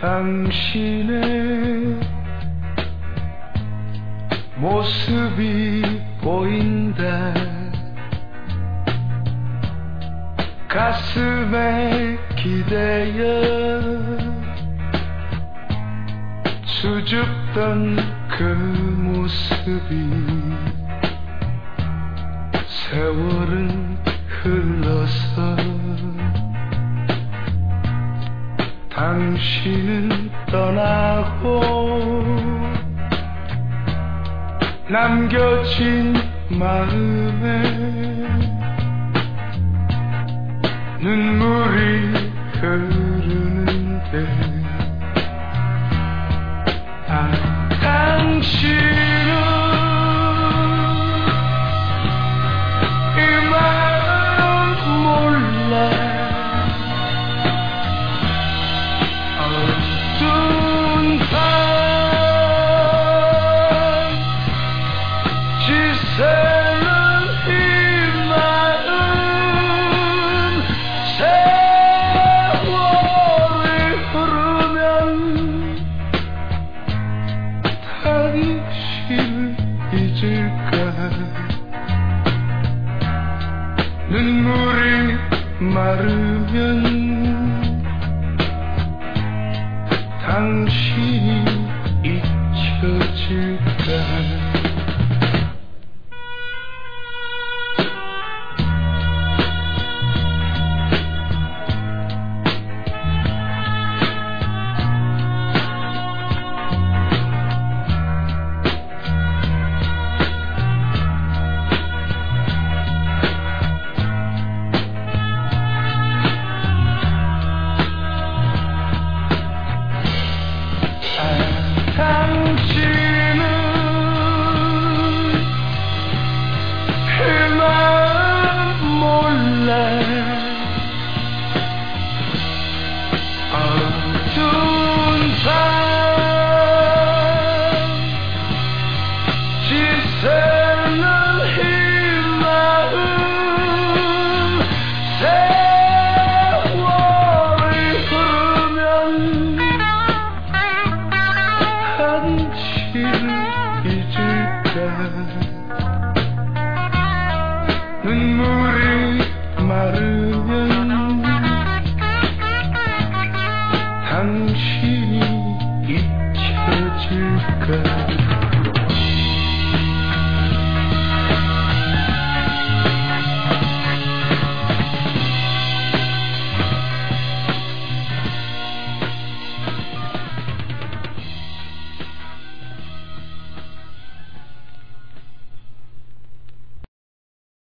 당신의 모습이 보인다. 가슴에 기대어 수줍던 그 모습이 세월은 흘러서 당신은 떠나고 남겨진 마음에 눈물이 흐르 눈물이 마르면 당신이 잊혀질까 눈물이 마르면 당신이 잊혀질까?